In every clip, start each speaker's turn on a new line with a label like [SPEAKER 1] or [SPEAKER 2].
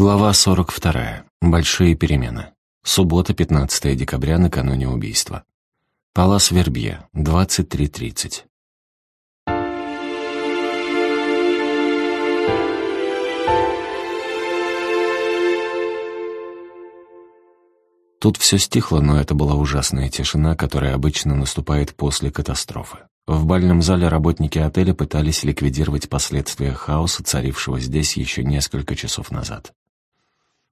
[SPEAKER 1] Глава 42. Большие перемены. Суббота, 15 декабря, накануне убийства. Палас Вербье, 23.30. Тут все стихло, но это была ужасная тишина, которая обычно наступает после катастрофы. В бальном зале работники отеля пытались ликвидировать последствия хаоса, царившего здесь еще несколько часов назад.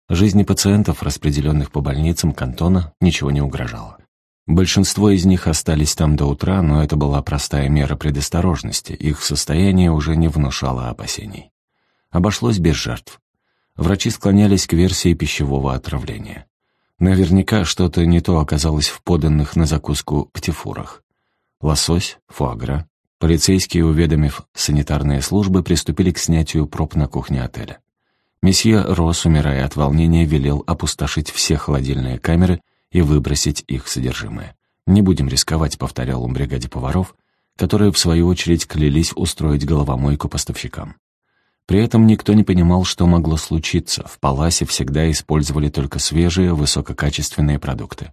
[SPEAKER 1] Жизни пациентов, распределенных по больницам кантона, ничего не угрожало. Большинство из них остались там до утра, но это была простая мера предосторожности, их состояние уже не внушало опасений. Обошлось без жертв. Врачи склонялись к версии пищевого отравления. Наверняка что-то не то оказалось в поданных на закуску птифурах лосось, фуагра. Полицейские, уведомив санитарные службы, приступили к снятию проб на кухне отеля. Месье Росс, умирая от волнения, велел опустошить все холодильные камеры и выбросить их содержимое. «Не будем рисковать», — повторял он бригаде поваров, которые, в свою очередь, клялись устроить головомойку поставщикам. При этом никто не понимал, что могло случиться. В Паласе всегда использовали только свежие, высококачественные продукты.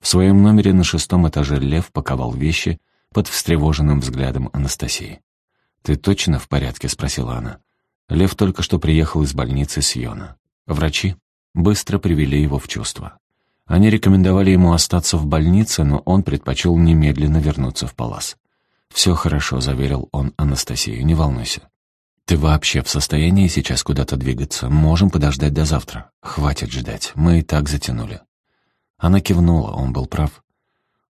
[SPEAKER 1] В своем номере на шестом этаже Лев паковал вещи под встревоженным взглядом Анастасии. «Ты точно в порядке?» — спросила она. Лев только что приехал из больницы с Йона. Врачи быстро привели его в чувство. Они рекомендовали ему остаться в больнице, но он предпочел немедленно вернуться в Палас. «Все хорошо», — заверил он Анастасию, — «не волнуйся». «Ты вообще в состоянии сейчас куда-то двигаться? Можем подождать до завтра. Хватит ждать, мы и так затянули». Она кивнула, он был прав.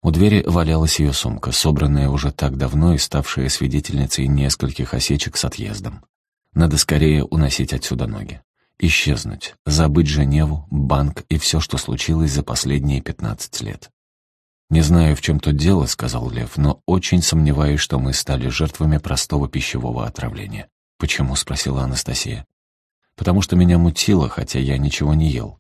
[SPEAKER 1] У двери валялась ее сумка, собранная уже так давно и ставшая свидетельницей нескольких осечек с отъездом. Надо скорее уносить отсюда ноги. Исчезнуть, забыть Женеву, банк и все, что случилось за последние пятнадцать лет. «Не знаю, в чем тут дело», — сказал Лев, «но очень сомневаюсь, что мы стали жертвами простого пищевого отравления». «Почему?» — спросила Анастасия. «Потому что меня мутило, хотя я ничего не ел.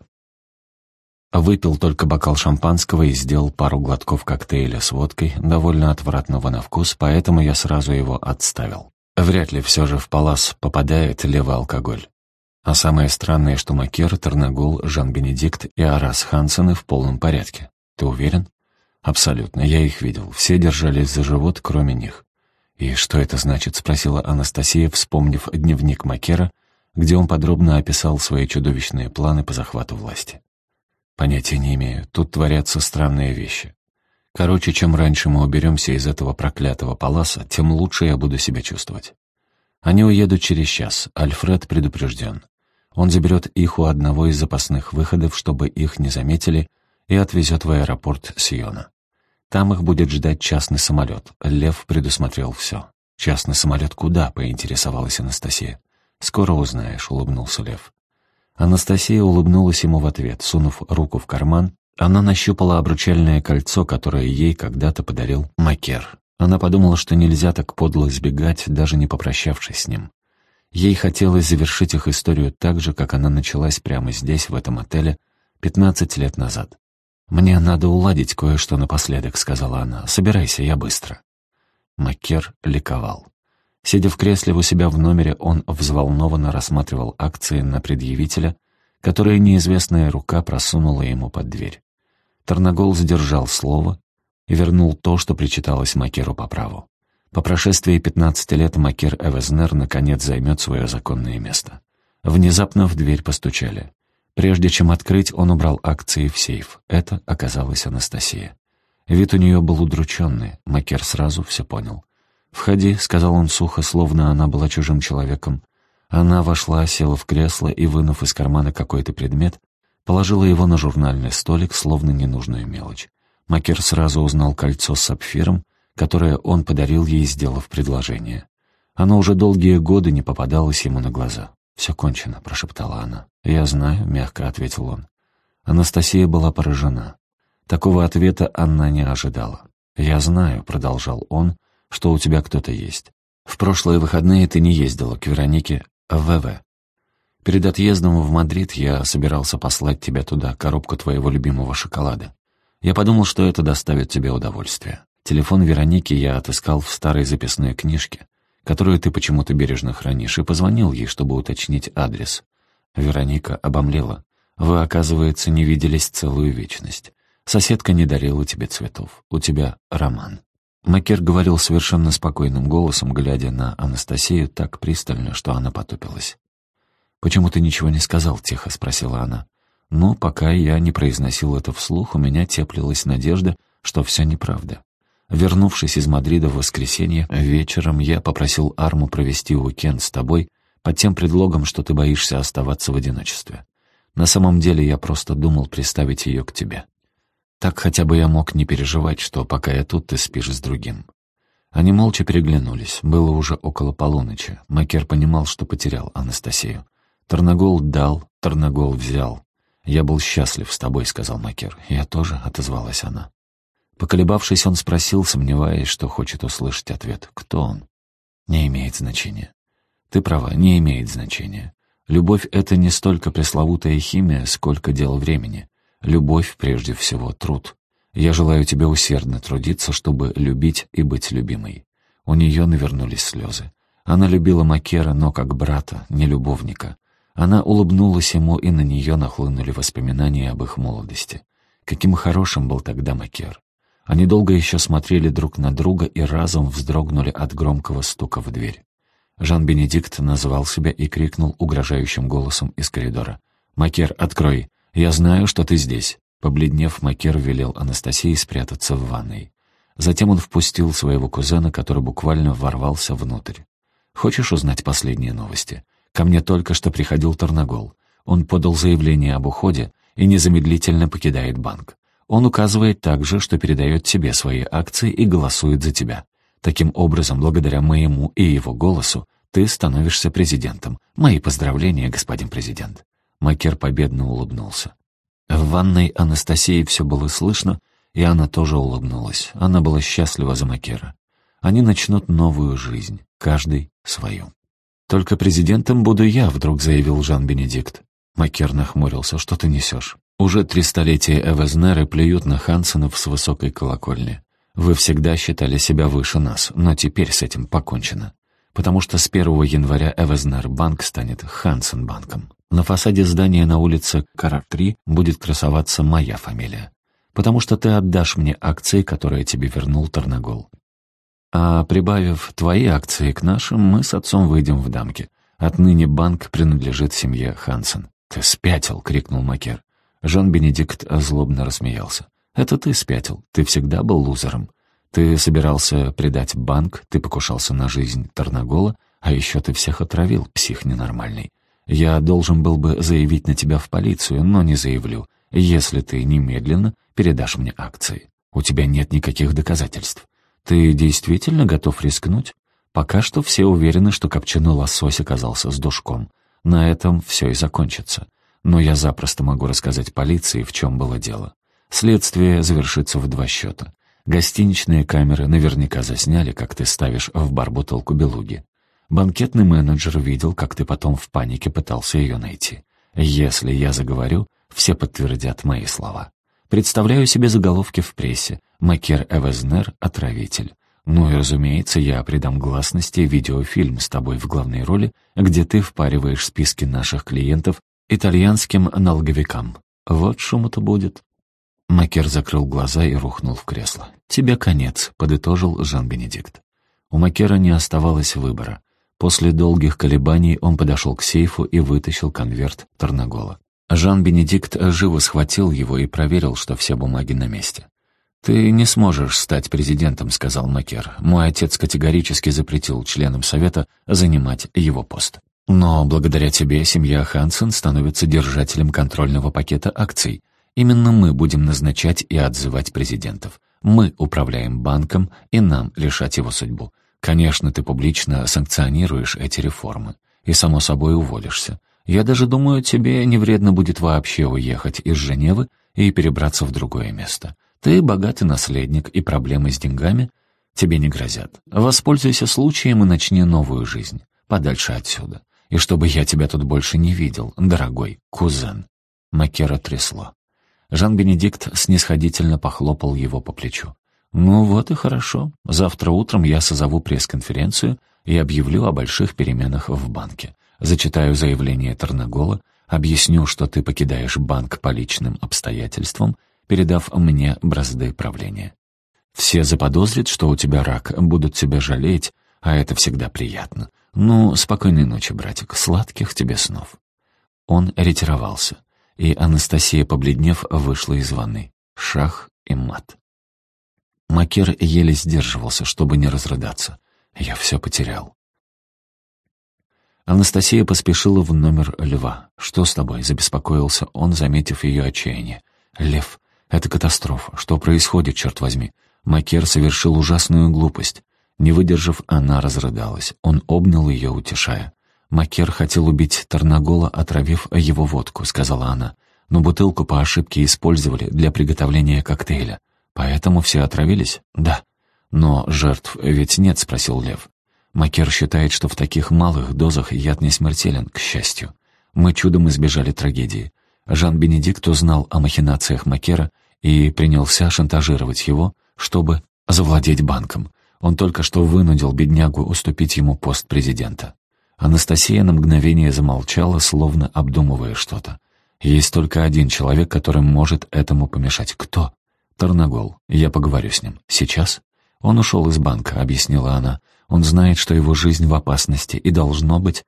[SPEAKER 1] Выпил только бокал шампанского и сделал пару глотков коктейля с водкой, довольно отвратного на вкус, поэтому я сразу его отставил. Вряд ли все же в палас попадает левый алкоголь. А самое странное, что Макер, Тарнагул, Жан-Бенедикт и Арас Хансены в полном порядке. Ты уверен? Абсолютно, я их видел. Все держались за живот, кроме них. «И что это значит?» — спросила Анастасия, вспомнив дневник Макера, где он подробно описал свои чудовищные планы по захвату власти. Понятия не имею. Тут творятся странные вещи. Короче, чем раньше мы уберемся из этого проклятого паласа, тем лучше я буду себя чувствовать. Они уедут через час. Альфред предупрежден. Он заберет их у одного из запасных выходов, чтобы их не заметили, и отвезет в аэропорт Сиона. Там их будет ждать частный самолет. Лев предусмотрел все. «Частный самолет куда?» — поинтересовалась Анастасия. «Скоро узнаешь», — улыбнулся Лев. Анастасия улыбнулась ему в ответ, сунув руку в карман. Она нащупала обручальное кольцо, которое ей когда-то подарил Макер. Она подумала, что нельзя так подло избегать, даже не попрощавшись с ним. Ей хотелось завершить их историю так же, как она началась прямо здесь, в этом отеле, пятнадцать лет назад. «Мне надо уладить кое-что напоследок», — сказала она. «Собирайся, я быстро». Макер ликовал. Сидя в кресле у себя в номере, он взволнованно рассматривал акции на предъявителя, которые неизвестная рука просунула ему под дверь. Тарнагол сдержал слово и вернул то, что причиталось Макеру по праву. По прошествии 15 лет Макер Эвезнер наконец займет свое законное место. Внезапно в дверь постучали. Прежде чем открыть, он убрал акции в сейф. Это оказалась Анастасия. Вид у нее был удрученный, Макер сразу все понял. «Входи», — сказал он сухо, словно она была чужим человеком. Она вошла, села в кресло и, вынув из кармана какой-то предмет, положила его на журнальный столик, словно ненужную мелочь. Макер сразу узнал кольцо с сапфиром, которое он подарил ей, сделав предложение. Оно уже долгие годы не попадалось ему на глаза. «Все кончено», — прошептала она. «Я знаю», — мягко ответил он. Анастасия была поражена. Такого ответа она не ожидала. «Я знаю», — продолжал он, что у тебя кто-то есть. В прошлые выходные ты не ездила к Веронике ВВ. Перед отъездом в Мадрид я собирался послать тебе туда коробку твоего любимого шоколада. Я подумал, что это доставит тебе удовольствие. Телефон Вероники я отыскал в старой записной книжке, которую ты почему-то бережно хранишь, и позвонил ей, чтобы уточнить адрес. Вероника обомлела. «Вы, оказывается, не виделись целую вечность. Соседка не дарила тебе цветов. У тебя роман». Макер говорил совершенно спокойным голосом, глядя на Анастасию так пристально, что она потупилась. «Почему ты ничего не сказал?» — тихо спросила она. «Ну, пока я не произносил это вслух, у меня теплилась надежда, что все неправда. Вернувшись из Мадрида в воскресенье, вечером я попросил Арму провести уикенд с тобой под тем предлогом, что ты боишься оставаться в одиночестве. На самом деле я просто думал приставить ее к тебе. Так хотя бы я мог не переживать, что пока я тут, ты спишь с другим». Они молча переглянулись. Было уже около полуночи. Макер понимал, что потерял Анастасию. Тарнагол дал, Тарнагол взял. «Я был счастлив с тобой», — сказал Макер. «Я тоже», — отозвалась она. Поколебавшись, он спросил, сомневаясь, что хочет услышать ответ. «Кто он?» «Не имеет значения». «Ты права, не имеет значения. Любовь — это не столько пресловутая химия, сколько дело времени. Любовь, прежде всего, труд. Я желаю тебе усердно трудиться, чтобы любить и быть любимой». У нее навернулись слезы. Она любила Макера, но как брата, не любовника. Она улыбнулась ему, и на нее нахлынули воспоминания об их молодости. Каким хорошим был тогда Макер. Они долго еще смотрели друг на друга и разом вздрогнули от громкого стука в дверь. Жан-Бенедикт назвал себя и крикнул угрожающим голосом из коридора. «Макер, открой! Я знаю, что ты здесь!» Побледнев, Макер велел Анастасии спрятаться в ванной. Затем он впустил своего кузена, который буквально ворвался внутрь. «Хочешь узнать последние новости?» Ко мне только что приходил Тарнагол. Он подал заявление об уходе и незамедлительно покидает банк. Он указывает также, что передает тебе свои акции и голосует за тебя. Таким образом, благодаря моему и его голосу, ты становишься президентом. Мои поздравления, господин президент». Макер победно улыбнулся. В ванной Анастасии все было слышно, и она тоже улыбнулась. Она была счастлива за Макера. Они начнут новую жизнь, каждый свою. «Только президентом буду я», — вдруг заявил Жан-Бенедикт. Макер нахмурился. «Что ты несешь?» «Уже три столетия Эвезнеры плюют на Хансенов с высокой колокольни. Вы всегда считали себя выше нас, но теперь с этим покончено. Потому что с 1 января Эвезнер банк станет Хансен банком. На фасаде здания на улице Карар-3 будет красоваться моя фамилия. Потому что ты отдашь мне акции, которые тебе вернул Тарнагол. А прибавив твои акции к нашим, мы с отцом выйдем в дамки. Отныне банк принадлежит семье Хансен. «Ты спятил!» — крикнул Макер. Жан-Бенедикт злобно рассмеялся. «Это ты спятил. Ты всегда был лузером. Ты собирался предать банк, ты покушался на жизнь Тарнагола, а еще ты всех отравил, псих ненормальный. Я должен был бы заявить на тебя в полицию, но не заявлю, если ты немедленно передашь мне акции. У тебя нет никаких доказательств. «Ты действительно готов рискнуть?» Пока что все уверены, что копченый лосось оказался с душком. На этом все и закончится. Но я запросто могу рассказать полиции, в чем было дело. Следствие завершится в два счета. Гостиничные камеры наверняка засняли, как ты ставишь в бар бутылку белуги. Банкетный менеджер видел, как ты потом в панике пытался ее найти. Если я заговорю, все подтвердят мои слова. Представляю себе заголовки в прессе. Макер Эвезнер — отравитель. Ну и, разумеется, я придам гласности видеофильм с тобой в главной роли, где ты впариваешь списки наших клиентов итальянским налоговикам. Вот шуму-то будет. Макер закрыл глаза и рухнул в кресло. «Тебе конец», — подытожил Жан-Бенедикт. У Макера не оставалось выбора. После долгих колебаний он подошел к сейфу и вытащил конверт Тарнагола. Жан-Бенедикт живо схватил его и проверил, что все бумаги на месте. «Ты не сможешь стать президентом», — сказал Макер. «Мой отец категорически запретил членам Совета занимать его пост. Но благодаря тебе семья Хансен становится держателем контрольного пакета акций. Именно мы будем назначать и отзывать президентов. Мы управляем банком, и нам решать его судьбу. Конечно, ты публично санкционируешь эти реформы. И, само собой, уволишься. Я даже думаю, тебе не вредно будет вообще уехать из Женевы и перебраться в другое место. Ты богатый наследник, и проблемы с деньгами тебе не грозят. Воспользуйся случаем и начни новую жизнь. Подальше отсюда. И чтобы я тебя тут больше не видел, дорогой кузен». Макера трясло. Жан-Бенедикт снисходительно похлопал его по плечу. «Ну вот и хорошо. Завтра утром я созову пресс-конференцию и объявлю о больших переменах в банке. Зачитаю заявление Тарнагола, Объясню, что ты покидаешь банк по личным обстоятельствам, передав мне бразды правления. Все заподозрят, что у тебя рак, будут тебя жалеть, а это всегда приятно. Ну, спокойной ночи, братик, сладких тебе снов». Он ретировался, и Анастасия, побледнев, вышла из ванны. Шах и мат. Макер еле сдерживался, чтобы не разрыдаться. «Я все потерял». Анастасия поспешила в номер Льва. «Что с тобой?» — забеспокоился он, заметив ее отчаяние. «Лев, это катастрофа. Что происходит, черт возьми?» Макер совершил ужасную глупость. Не выдержав, она разрыдалась. Он обнял ее, утешая. «Макер хотел убить Тарнагола, отравив его водку», — сказала она. «Но бутылку по ошибке использовали для приготовления коктейля. Поэтому все отравились?» «Да». «Но жертв ведь нет?» — спросил Лев. Макер считает, что в таких малых дозах яд не смертелен, к счастью. Мы чудом избежали трагедии. Жан-Бенедикт узнал о махинациях Макера и принялся шантажировать его, чтобы завладеть банком. Он только что вынудил беднягу уступить ему пост президента. Анастасия на мгновение замолчала, словно обдумывая что-то. Есть только один человек, который может этому помешать. Кто? Тарнагол. Я поговорю с ним. Сейчас? Он ушел из банка, объяснила она. Он знает, что его жизнь в опасности, и должно быть...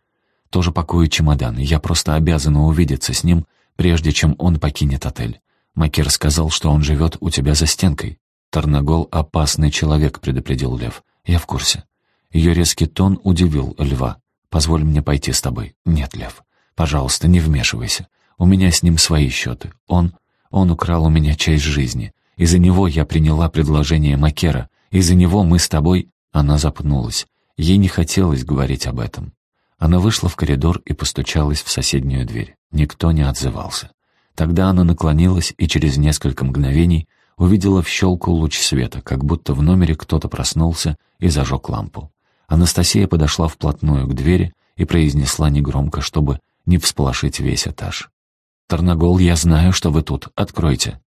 [SPEAKER 1] Тоже пакует чемодан. Я просто обязана увидеться с ним, прежде чем он покинет отель. Макер сказал, что он живет у тебя за стенкой. «Тарнагол — опасный человек», — предупредил Лев. «Я в курсе». Ее резкий тон удивил Льва. «Позволь мне пойти с тобой». «Нет, Лев. Пожалуйста, не вмешивайся. У меня с ним свои счеты. Он... Он украл у меня часть жизни. Из-за него я приняла предложение Макера. Из-за него мы с тобой...» Она запнулась. Ей не хотелось говорить об этом. Она вышла в коридор и постучалась в соседнюю дверь. Никто не отзывался. Тогда она наклонилась и через несколько мгновений увидела в щелку луч света, как будто в номере кто-то проснулся и зажег лампу. Анастасия подошла вплотную к двери и произнесла негромко, чтобы не всполошить весь этаж. «Тарнагол, я знаю, что вы тут. Откройте».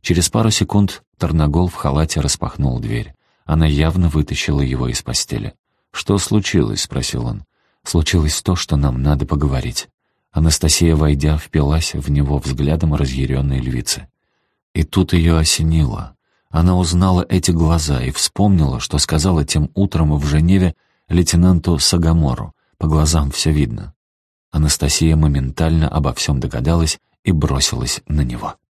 [SPEAKER 1] Через пару секунд Тарнагол в халате распахнул дверь. Она явно вытащила его из постели. «Что случилось?» — спросил он. «Случилось то, что нам надо поговорить». Анастасия, войдя, впилась в него взглядом разъяренной львицы. И тут ее осенило. Она узнала эти глаза и вспомнила, что сказала тем утром в Женеве лейтенанту Сагамору. По глазам все видно. Анастасия моментально обо всем догадалась и бросилась на него.